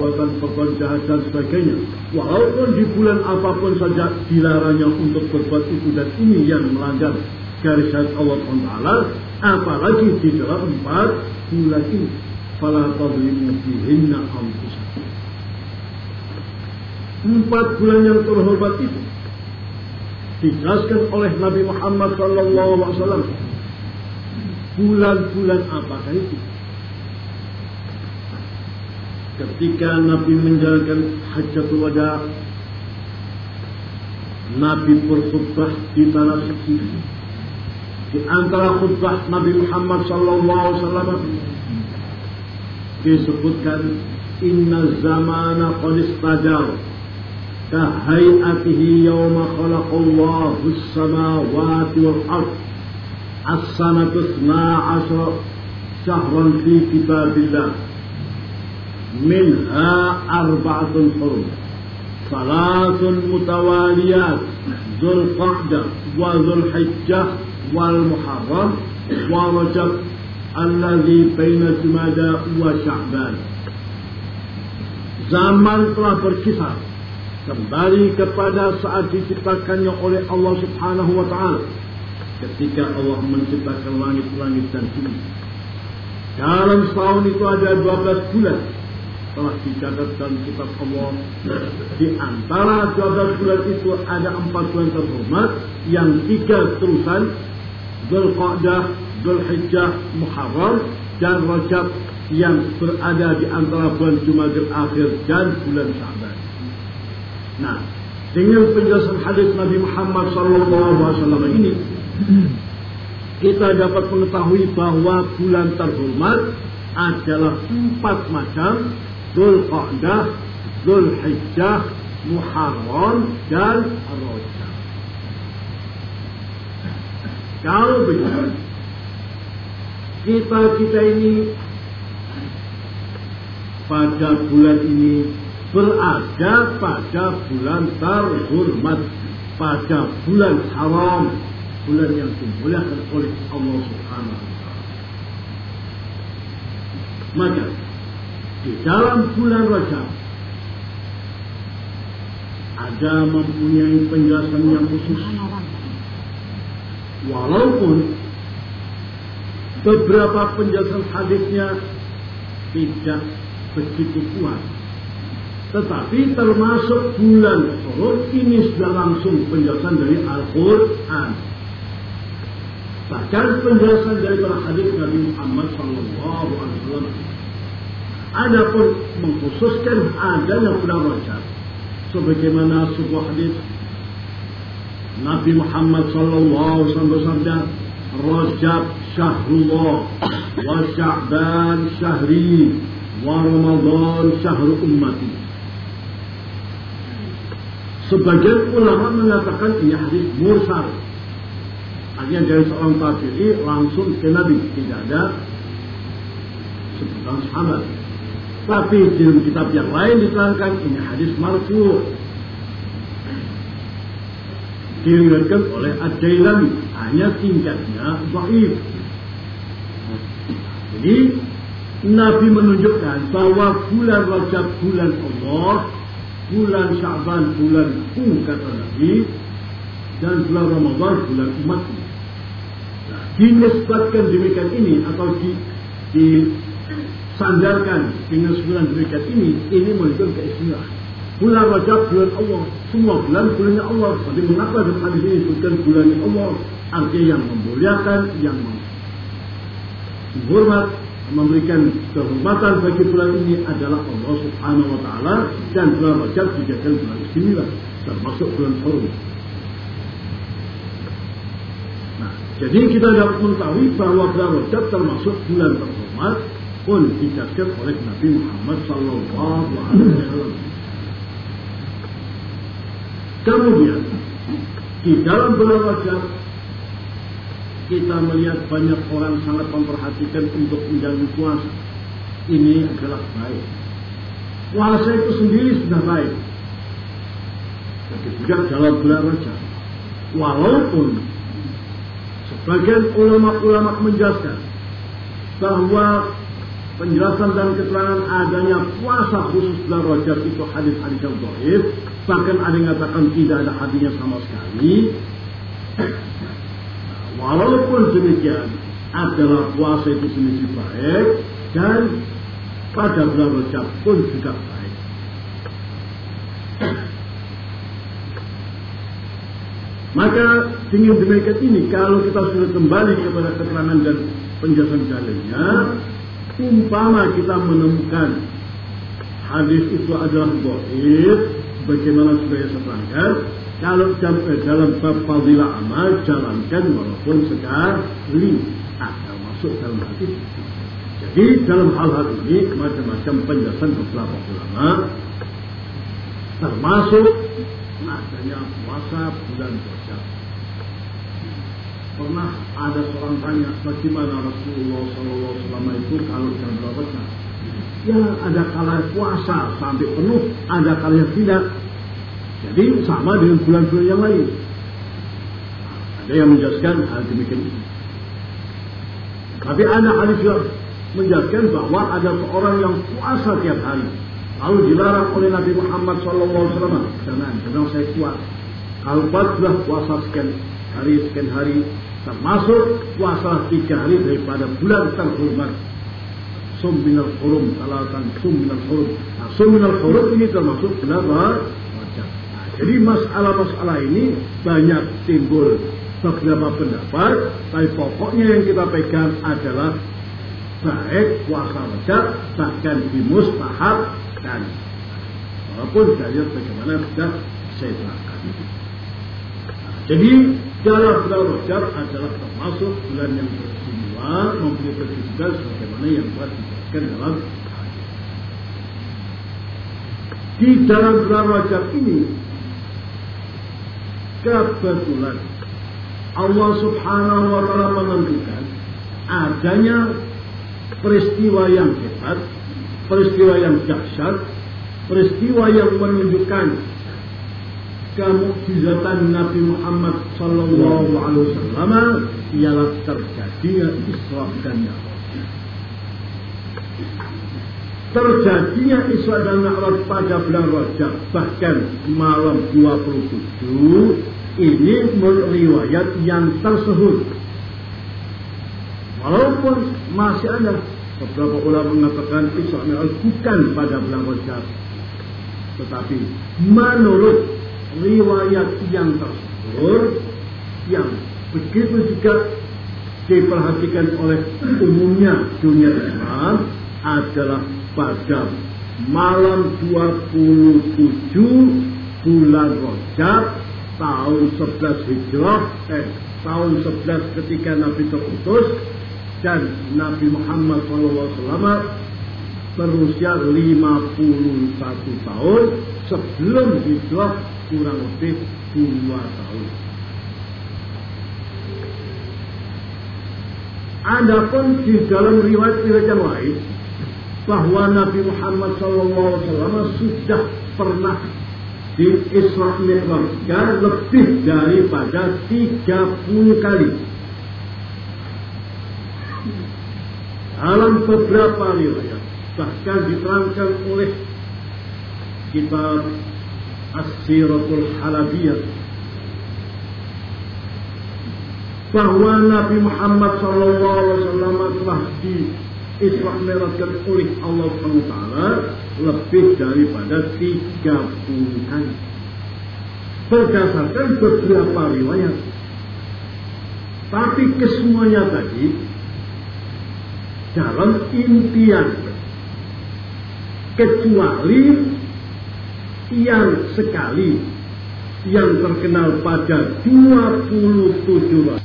perbuatan jahat dan sebagainya. Walaupun di bulan apa pun saja dilarangnya untuk berbuat itu dan ini yang melanggar garis Allah Taala, apalagi di dalam empat bulan ini. Fala tadlimu fihinna anfusakum. Empat bulan yang terhormat itu dijelaskan oleh Nabi Muhammad SAW. Bulan-bulan apakah itu? Ketika Nabi menjalankan hajatul wada Nabi berkhutbah di tanah suci. Di antara khutbah Nabi Muhammad wasallam disebutkan inna zamana qad istadar kahayatihi yawma khalaqallahu as-samawati wal ard as-sanatu 12 syahran fi kitabillah منها أربعة حرم صلاة متواليات ذو القعدة وذو الحجة والمحرم ورجب الذي بين جمادى وشعبان zaman telah berkisar kembali kepada saat diciptakannya oleh Allah Subhanahu wa taala ketika Allah menciptakan langit-langit dan bumi dalam setahun itu ada 12 bulan telah dicatatkan kitab Allah. Di antara 12 bulan itu ada empat bulan terhormat yang tiga terusan Dzulqa'dah, Dzulhijjah, Muharram dan Rajab yang berada di antara bulan Jumadil Akhir dan bulan Syaban. Nah, dengan penjelasan hadis Nabi Muhammad SAW ini, kita dapat mengetahui bahwa bulan terhormat adalah empat macam Dhul Qa'dah, Dhul Hijjah, Muharram, dan Rajab. Kalau begitu, kita-kita ini pada bulan ini berada pada bulan terhormat, pada bulan haram, bulan yang dimuliakan oleh Allah Subhanahu wa taala. Maka di dalam bulan Rajab ada mempunyai penjelasan yang khusus. Walaupun beberapa penjelasan hadisnya tidak begitu kuat. Tetapi termasuk bulan Shawwal ini sudah langsung penjelasan dari Al-Quran. Bahkan penjelasan dari para hadis Nabi Muhammad Sallallahu Alaihi Wasallam Adapun mengkhususkan adanya bulan Rajab sebagaimana sebuah hadis Nabi Muhammad sallallahu alaihi wasallam Rajab syahrullah wa Sya'ban syahri wa Ramadan syahrul ummati. Sebagian ulama mengatakan ini hadis mursal. Artinya dari seorang tabi'i langsung ke Nabi. Tidak ada sebutan sahabat tapi di kitab yang lain diterangkan ini hadis marfu. Diriwayatkan oleh Ad-Dailami hanya tingkatnya dhaif. Jadi Nabi menunjukkan bahwa bulan Rajab bulan Allah, bulan Syaban bulan ku kata Nabi, dan bulan Ramadan bulan umatku. Nah, dinisbatkan demikian ini atau di, di sandarkan dengan sembilan berikat ini, ini menunjukkan keistimewaan. Bulan Rajab bulan Allah, semua bulan bulannya Allah. Tapi mengapa dalam hadis ini disebutkan bulannya Allah? Artinya yang memuliakan, yang menghormat, memberikan kehormatan bagi bulan ini adalah Allah Subhanahu wa taala dan bulan Rajab dijadikan bulan istimewa termasuk bulan Harum. Nah, jadi kita dapat mengetahui bahwa bulan Rajab termasuk bulan terhormat pun dijelaskan oleh Nabi Muhammad Sallallahu Alaihi Wasallam. Kemudian di dalam bulan Rajab kita melihat banyak orang sangat memperhatikan untuk menjalani puasa. Ini adalah baik. Puasa itu sendiri sudah baik. Tapi juga dalam bulan Rajab. Walaupun sebagian ulama-ulama menjelaskan bahwa penjelasan dan keterangan adanya puasa khusus bulan Rajab itu hadis-hadis yang dhaif, bahkan ada yang mengatakan tidak ada hadisnya sama sekali. Walaupun demikian, adalah puasa itu sendiri baik dan pada bulan Rajab pun juga baik. Maka dengan demikian ini kalau kita sudah kembali kepada keterangan dan penjelasan dalilnya, umpama kita menemukan hadis itu adalah dhaif, bagaimana supaya seterangkan, kalau dalam bab fadilah amal jalankan walaupun sekali agar masuk dalam hadis. Jadi dalam hal-hal ini macam-macam penjelasan beberapa ulama termasuk adanya puasa bulan puasa. Pernah ada seorang tanya bagaimana Rasulullah SAW itu kalau jam berapa Ya ada kala puasa sampai penuh, ada kala tidak. Jadi sama dengan bulan-bulan yang lain. Ada yang menjelaskan hal demikian. Tapi ada hadis yang menjelaskan bahwa ada seorang yang puasa tiap hari. Lalu dilarang oleh Nabi Muhammad SAW. Jangan, jangan saya kuat. Kalau sudah puasa sekian hari, sekian hari, termasuk puasa tiga hari daripada bulan terhormat. Sum minal hurum, salatan sum minal hurum. Nah, sum minal ini termasuk wajah. Nah, jadi masalah-masalah ini banyak timbul beberapa pendapat, tapi pokoknya yang kita pegang adalah baik puasa wajib bahkan dimustahab dan walaupun dari bagaimana sudah saya terangkan. jadi dalam bulan Rajab adalah termasuk bulan yang beristimewa mempunyai kedudukan sebagaimana yang telah dijelaskan dalam hadis. Di dalam bulan Rajab ini kebetulan Allah Subhanahu wa taala menentukan adanya peristiwa yang hebat, peristiwa yang dahsyat, peristiwa yang menunjukkan kemukjizatan Nabi Muhammad Sallallahu Alaihi Wasallam ialah terjadinya Dan Mi'raj. Terjadinya Isra dan Mi'raj pada bulan Rajab bahkan malam 27 ini menurut riwayat yang tersebut. Walaupun masih ada beberapa ulama mengatakan Isra Mi'raj bukan pada bulan Rajab. Tetapi menurut riwayat yang tersebut yang begitu juga diperhatikan oleh umumnya dunia Islam adalah pada malam 27 bulan Rajab tahun 11 Hijrah, eh, tahun 11 ketika Nabi terutus dan Nabi Muhammad SAW berusia 51 tahun sebelum hijrah kurang lebih 2 tahun. Adapun di dalam riwayat-riwayat yang lain bahwa Nabi Muhammad SAW sudah pernah di Isra Mi'rajnya lebih daripada 30 kali. Dalam beberapa riwayat bahkan diterangkan oleh kitab As-Siratul Halabiyah bahwa Nabi Muhammad SAW telah di Isra Mi'rajkan oleh Allah SWT lebih daripada 30 kali. Berdasarkan beberapa riwayat. Tapi kesemuanya tadi dalam impian kecuali yang sekali yang terkenal pada 27